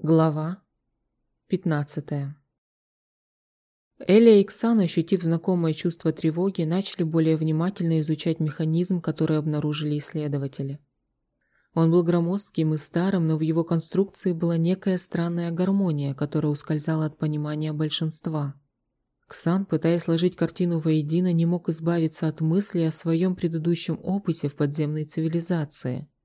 Глава 15 Эля и Ксан, ощутив знакомое чувство тревоги, начали более внимательно изучать механизм, который обнаружили исследователи. Он был громоздким и старым, но в его конструкции была некая странная гармония, которая ускользала от понимания большинства. Ксан, пытаясь сложить картину воедино, не мог избавиться от мысли о своем предыдущем опыте в подземной цивилизации –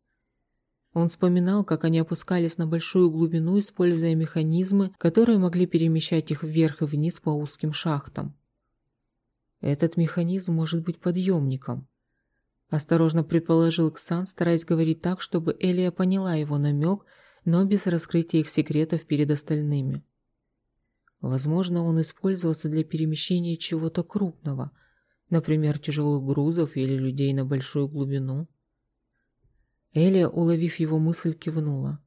он вспоминал, как они опускались на большую глубину, используя механизмы, которые могли перемещать их вверх и вниз по узким шахтам. Этот механизм может быть подъемником. Осторожно предположил Ксан, стараясь говорить так, чтобы Элия поняла его намек, но без раскрытия их секретов перед остальными. Возможно, он использовался для перемещения чего-то крупного, например, тяжелых грузов или людей на большую глубину. Элия, уловив его мысль, кивнула.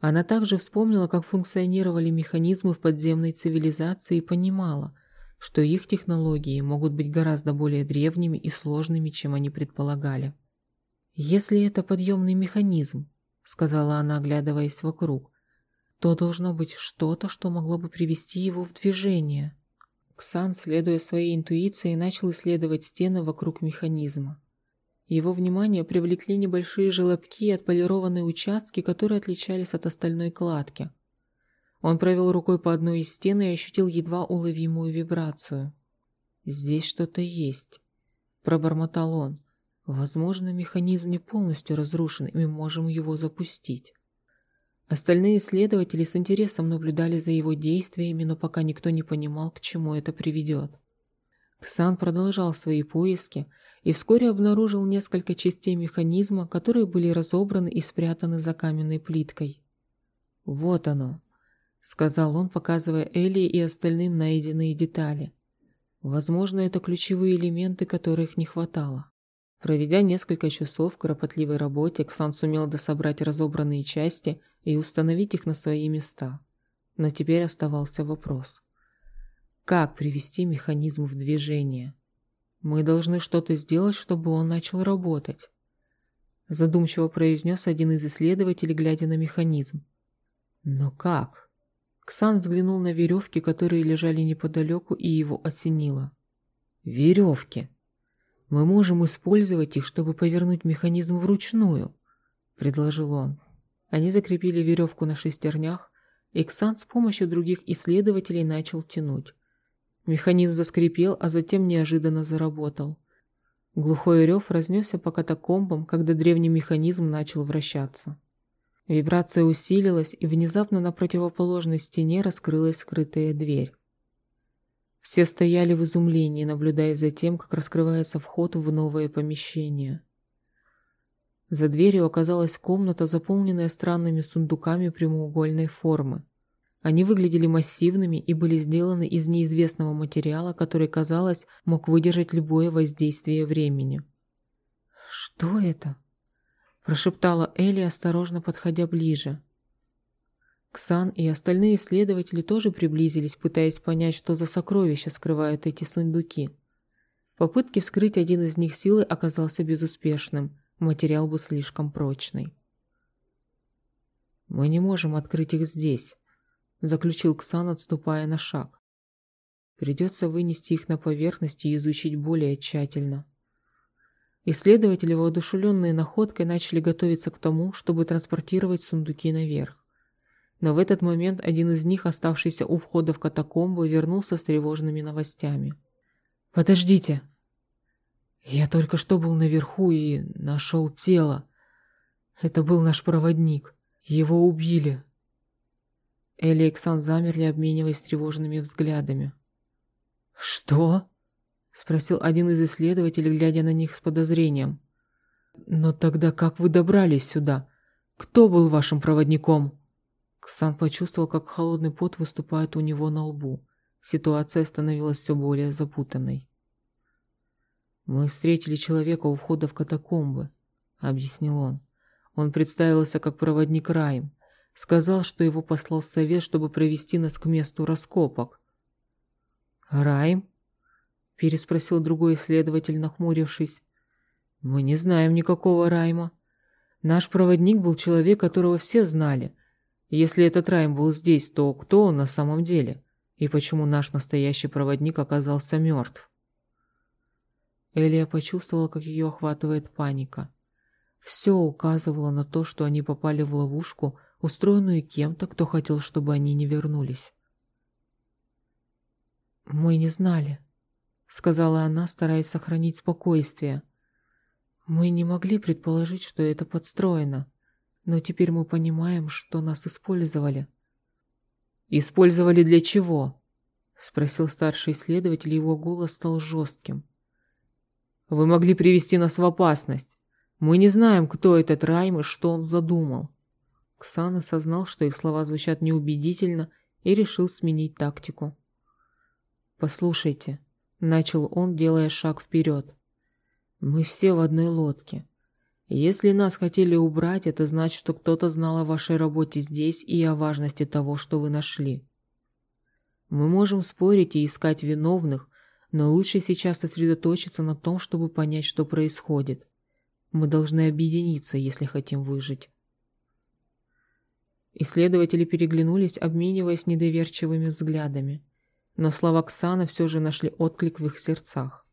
Она также вспомнила, как функционировали механизмы в подземной цивилизации и понимала, что их технологии могут быть гораздо более древними и сложными, чем они предполагали. «Если это подъемный механизм», — сказала она, оглядываясь вокруг, то должно быть что-то, что могло бы привести его в движение. Ксан, следуя своей интуиции, начал исследовать стены вокруг механизма. Его внимание привлекли небольшие желобки и отполированные участки, которые отличались от остальной кладки. Он провел рукой по одной из стен и ощутил едва уловимую вибрацию. «Здесь что-то есть», – пробормотал он. «Возможно, механизм не полностью разрушен, и мы можем его запустить». Остальные исследователи с интересом наблюдали за его действиями, но пока никто не понимал, к чему это приведет. Ксан продолжал свои поиски и вскоре обнаружил несколько частей механизма, которые были разобраны и спрятаны за каменной плиткой. «Вот оно», — сказал он, показывая Элли и остальным найденные детали. «Возможно, это ключевые элементы, которых не хватало». Проведя несколько часов в кропотливой работе, Ксан сумел дособрать разобранные части и установить их на свои места. Но теперь оставался вопрос. Как привести механизм в движение? Мы должны что-то сделать, чтобы он начал работать. Задумчиво произнес один из исследователей, глядя на механизм. Но как? Ксан взглянул на веревки, которые лежали неподалеку, и его осенило. Веревки. Мы можем использовать их, чтобы повернуть механизм вручную, предложил он. Они закрепили веревку на шестернях, и Ксан с помощью других исследователей начал тянуть. Механизм заскрипел, а затем неожиданно заработал. Глухой рев разнесся по катакомбам, когда древний механизм начал вращаться. Вибрация усилилась, и внезапно на противоположной стене раскрылась скрытая дверь. Все стояли в изумлении, наблюдая за тем, как раскрывается вход в новое помещение. За дверью оказалась комната, заполненная странными сундуками прямоугольной формы. Они выглядели массивными и были сделаны из неизвестного материала, который, казалось, мог выдержать любое воздействие времени. «Что это?» – прошептала Элли, осторожно подходя ближе. Ксан и остальные исследователи тоже приблизились, пытаясь понять, что за сокровища скрывают эти сундуки. Попытки вскрыть один из них силой оказался безуспешным, материал был слишком прочный. «Мы не можем открыть их здесь», заключил Ксан, отступая на шаг. Придется вынести их на поверхность и изучить более тщательно. Исследователи, воодушевленные находкой, начали готовиться к тому, чтобы транспортировать сундуки наверх. Но в этот момент один из них, оставшийся у входа в катакомбы, вернулся с тревожными новостями. «Подождите!» «Я только что был наверху и нашел тело. Это был наш проводник. Его убили. Элли и Ксан замерли, обмениваясь тревожными взглядами. «Что?» – спросил один из исследователей, глядя на них с подозрением. «Но тогда как вы добрались сюда? Кто был вашим проводником?» Ксан почувствовал, как холодный пот выступает у него на лбу. Ситуация становилась все более запутанной. «Мы встретили человека у входа в катакомбы», — объяснил он. Он представился как проводник Райм. Сказал, что его послал совет, чтобы провести нас к месту раскопок. «Райм?» – переспросил другой исследователь, нахмурившись. «Мы не знаем никакого Райма. Наш проводник был человек, которого все знали. Если этот Райм был здесь, то кто он на самом деле? И почему наш настоящий проводник оказался мертв? Элия почувствовала, как ее охватывает паника. Все указывало на то, что они попали в ловушку, устроенную кем-то, кто хотел, чтобы они не вернулись. «Мы не знали», — сказала она, стараясь сохранить спокойствие. «Мы не могли предположить, что это подстроено, но теперь мы понимаем, что нас использовали». «Использовали для чего?» — спросил старший следователь, его голос стал жестким. «Вы могли привести нас в опасность. Мы не знаем, кто этот Райм и что он задумал». Ксан осознал, что их слова звучат неубедительно, и решил сменить тактику. «Послушайте», — начал он, делая шаг вперед. «Мы все в одной лодке. Если нас хотели убрать, это значит, что кто-то знал о вашей работе здесь и о важности того, что вы нашли. Мы можем спорить и искать виновных, но лучше сейчас сосредоточиться на том, чтобы понять, что происходит. Мы должны объединиться, если хотим выжить». Исследователи переглянулись, обмениваясь недоверчивыми взглядами но слова Ксана все же нашли отклик в их сердцах.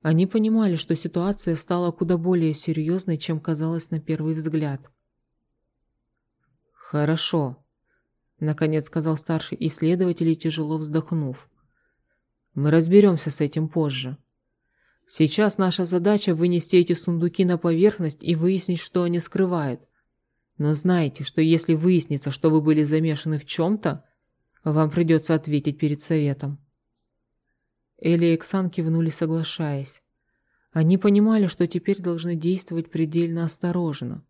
Они понимали, что ситуация стала куда более серьезной, чем казалось на первый взгляд. «Хорошо», — наконец сказал старший исследователь, тяжело вздохнув. «Мы разберемся с этим позже. Сейчас наша задача вынести эти сундуки на поверхность и выяснить, что они скрывают. Но знайте, что если выяснится, что вы были замешаны в чем-то, вам придется ответить перед советом». Элли и Эксан кивнули, соглашаясь. Они понимали, что теперь должны действовать предельно осторожно.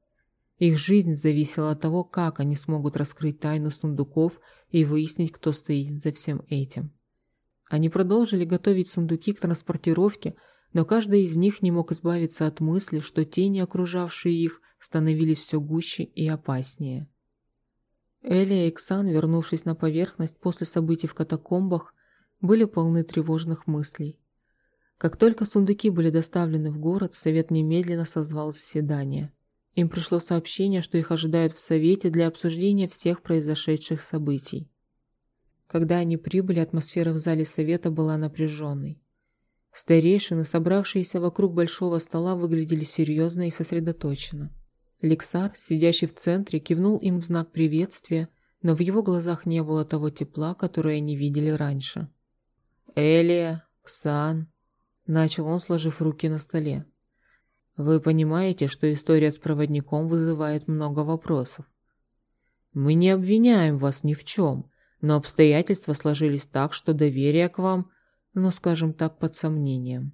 Их жизнь зависела от того, как они смогут раскрыть тайну сундуков и выяснить, кто стоит за всем этим. Они продолжили готовить сундуки к транспортировке, но каждый из них не мог избавиться от мысли, что тени, окружавшие их, становились все гуще и опаснее. Элия и Ксан, вернувшись на поверхность после событий в катакомбах, были полны тревожных мыслей. Как только сундуки были доставлены в город, совет немедленно созвал заседание. Им пришло сообщение, что их ожидают в совете для обсуждения всех произошедших событий. Когда они прибыли, атмосфера в зале совета была напряженной. Старейшины, собравшиеся вокруг большого стола, выглядели серьезно и сосредоточенно. Лексар, сидящий в центре, кивнул им в знак приветствия, но в его глазах не было того тепла, которое они видели раньше. «Элия, Ксан», — начал он, сложив руки на столе. «Вы понимаете, что история с проводником вызывает много вопросов. Мы не обвиняем вас ни в чем, но обстоятельства сложились так, что доверие к вам, ну, скажем так, под сомнением».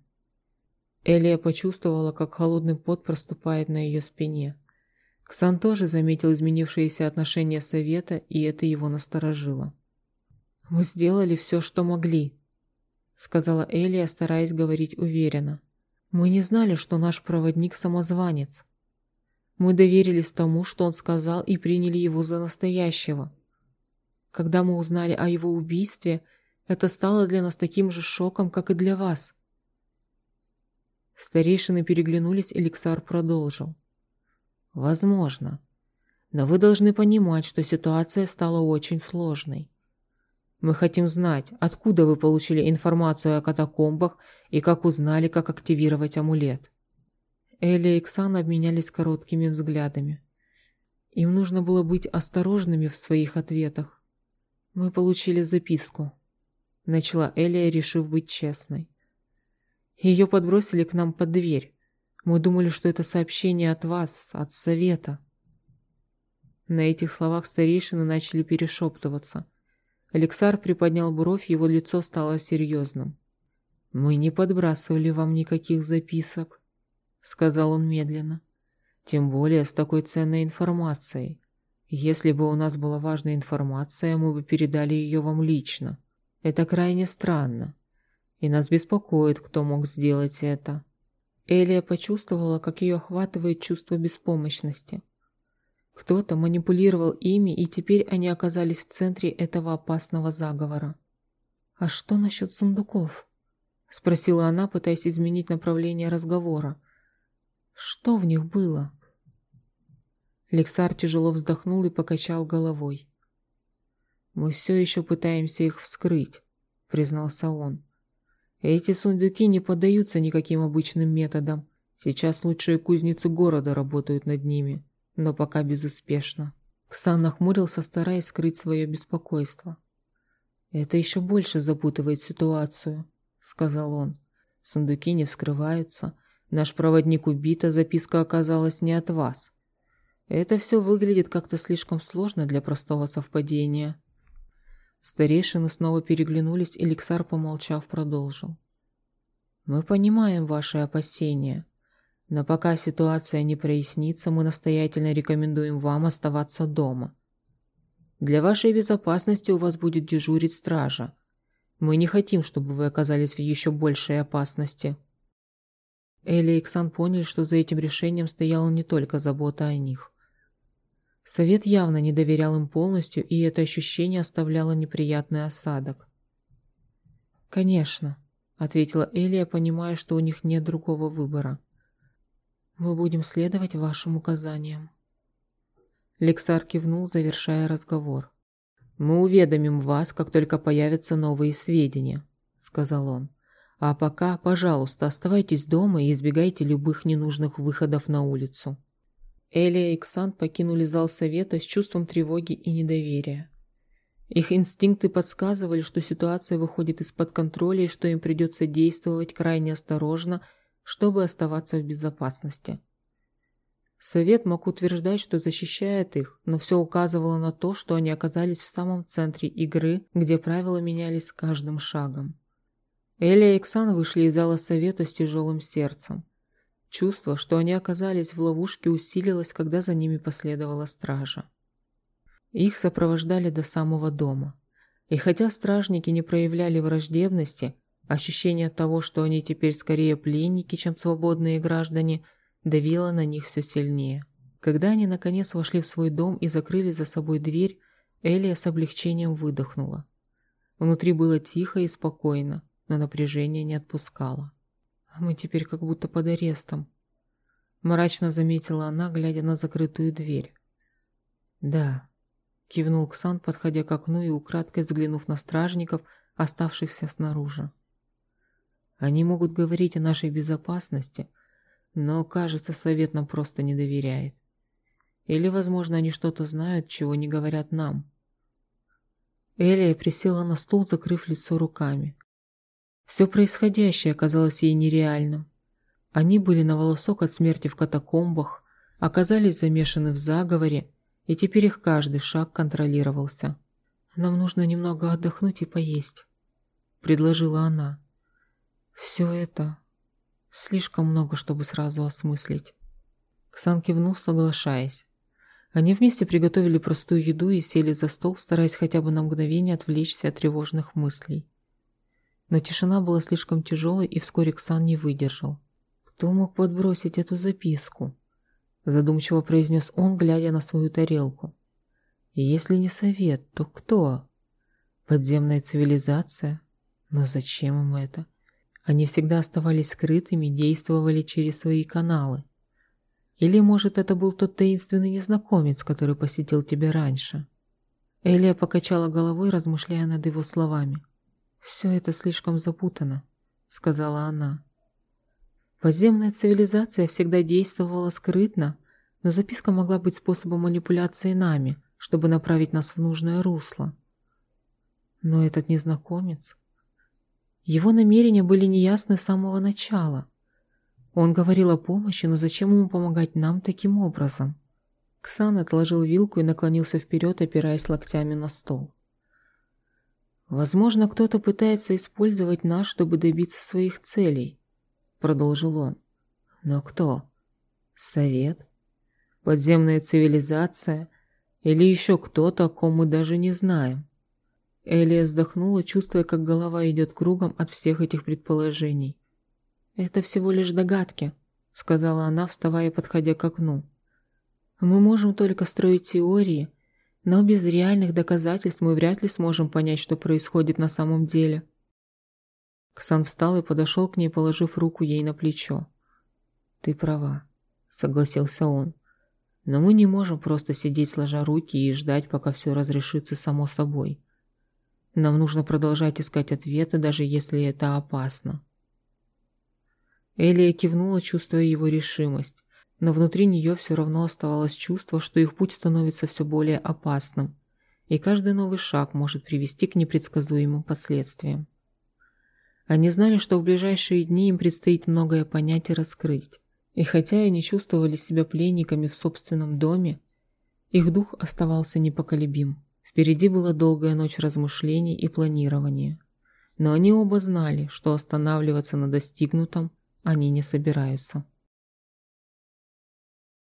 Элия почувствовала, как холодный пот проступает на ее спине. Ксан тоже заметил изменившиеся отношения совета, и это его насторожило. «Мы сделали все, что могли», — сказала Элия, стараясь говорить уверенно. «Мы не знали, что наш проводник — самозванец. Мы доверились тому, что он сказал, и приняли его за настоящего. Когда мы узнали о его убийстве, это стало для нас таким же шоком, как и для вас». Старейшины переглянулись, и Лексар продолжил. Возможно. Но вы должны понимать, что ситуация стала очень сложной. Мы хотим знать, откуда вы получили информацию о катакомбах и как узнали, как активировать амулет. Элли и Ксан обменялись короткими взглядами. Им нужно было быть осторожными в своих ответах. Мы получили записку. Начала Элия, решив быть честной. Ее подбросили к нам под дверь. Мы думали, что это сообщение от вас, от совета. На этих словах старейшины начали перешептываться. Алексар приподнял бровь, его лицо стало серьезным. «Мы не подбрасывали вам никаких записок», — сказал он медленно. «Тем более с такой ценной информацией. Если бы у нас была важная информация, мы бы передали ее вам лично. Это крайне странно. И нас беспокоит, кто мог сделать это». Элия почувствовала, как ее охватывает чувство беспомощности. Кто-то манипулировал ими, и теперь они оказались в центре этого опасного заговора. «А что насчет сундуков?» — спросила она, пытаясь изменить направление разговора. «Что в них было?» Лексар тяжело вздохнул и покачал головой. «Мы все еще пытаемся их вскрыть», — признался он. «Эти сундуки не поддаются никаким обычным методам. Сейчас лучшие кузницы города работают над ними, но пока безуспешно». Ксан нахмурился, стараясь скрыть свое беспокойство. «Это еще больше запутывает ситуацию», — сказал он. «Сундуки не вскрываются. Наш проводник убит, а записка оказалась не от вас. Это все выглядит как-то слишком сложно для простого совпадения». Старейшины снова переглянулись, и Лексар, помолчав, продолжил. «Мы понимаем ваши опасения, но пока ситуация не прояснится, мы настоятельно рекомендуем вам оставаться дома. Для вашей безопасности у вас будет дежурить стража. Мы не хотим, чтобы вы оказались в еще большей опасности». Элли и Иксан поняли, что за этим решением стояла не только забота о них. Совет явно не доверял им полностью, и это ощущение оставляло неприятный осадок. «Конечно», — ответила Элия, понимая, что у них нет другого выбора. «Мы будем следовать вашим указаниям». Лексар кивнул, завершая разговор. «Мы уведомим вас, как только появятся новые сведения», — сказал он. «А пока, пожалуйста, оставайтесь дома и избегайте любых ненужных выходов на улицу». Элия и Ксан покинули зал совета с чувством тревоги и недоверия. Их инстинкты подсказывали, что ситуация выходит из-под контроля и что им придется действовать крайне осторожно, чтобы оставаться в безопасности. Совет мог утверждать, что защищает их, но все указывало на то, что они оказались в самом центре игры, где правила менялись с каждым шагом. Элия и Ксан вышли из зала совета с тяжелым сердцем. Чувство, что они оказались в ловушке, усилилось, когда за ними последовала стража. Их сопровождали до самого дома. И хотя стражники не проявляли враждебности, ощущение того, что они теперь скорее пленники, чем свободные граждане, давило на них все сильнее. Когда они наконец вошли в свой дом и закрыли за собой дверь, Элия с облегчением выдохнула. Внутри было тихо и спокойно, но напряжение не отпускало. А мы теперь как будто под арестом. Мрачно заметила она, глядя на закрытую дверь. Да, кивнул Ксан, подходя к окну и украдкой взглянув на стражников, оставшихся снаружи. Они могут говорить о нашей безопасности, но, кажется, совет нам просто не доверяет. Или, возможно, они что-то знают, чего не говорят нам. Элия присела на стул, закрыв лицо руками. Все происходящее оказалось ей нереальным. Они были на волосок от смерти в катакомбах, оказались замешаны в заговоре, и теперь их каждый шаг контролировался. «Нам нужно немного отдохнуть и поесть», — предложила она. «Все это слишком много, чтобы сразу осмыслить». Ксан кивнул, соглашаясь. Они вместе приготовили простую еду и сели за стол, стараясь хотя бы на мгновение отвлечься от тревожных мыслей. Но тишина была слишком тяжелой, и вскоре Ксан не выдержал. «Кто мог подбросить эту записку?» Задумчиво произнес он, глядя на свою тарелку. «Если не совет, то кто?» «Подземная цивилизация? Но зачем им это?» Они всегда оставались скрытыми, действовали через свои каналы. Или, может, это был тот таинственный незнакомец, который посетил тебя раньше?» Элия покачала головой, размышляя над его словами. «Все это слишком запутано», — сказала она. Подземная цивилизация всегда действовала скрытно, но записка могла быть способом манипуляции нами, чтобы направить нас в нужное русло. Но этот незнакомец... Его намерения были неясны с самого начала. Он говорил о помощи, но зачем ему помогать нам таким образом? Ксан отложил вилку и наклонился вперед, опираясь локтями на стол. «Возможно, кто-то пытается использовать нас, чтобы добиться своих целей», — продолжил он. «Но кто? Совет? Подземная цивилизация? Или еще кто-то, о ком мы даже не знаем?» Элия вздохнула, чувствуя, как голова идет кругом от всех этих предположений. «Это всего лишь догадки», — сказала она, вставая и подходя к окну. «Мы можем только строить теории, но без реальных доказательств мы вряд ли сможем понять, что происходит на самом деле. Ксан встал и подошел к ней, положив руку ей на плечо. «Ты права», — согласился он. Но мы не можем просто сидеть сложа руки и ждать, пока все разрешится само собой. Нам нужно продолжать искать ответы, даже если это опасно. Элия кивнула, чувствуя его решимость, но внутри нее все равно оставалось чувство, что их путь становится все более опасным, и каждый новый шаг может привести к непредсказуемым последствиям. Они знали, что в ближайшие дни им предстоит многое понять и раскрыть. И хотя они чувствовали себя пленниками в собственном доме, их дух оставался непоколебим. Впереди была долгая ночь размышлений и планирования. Но они оба знали, что останавливаться на достигнутом они не собираются.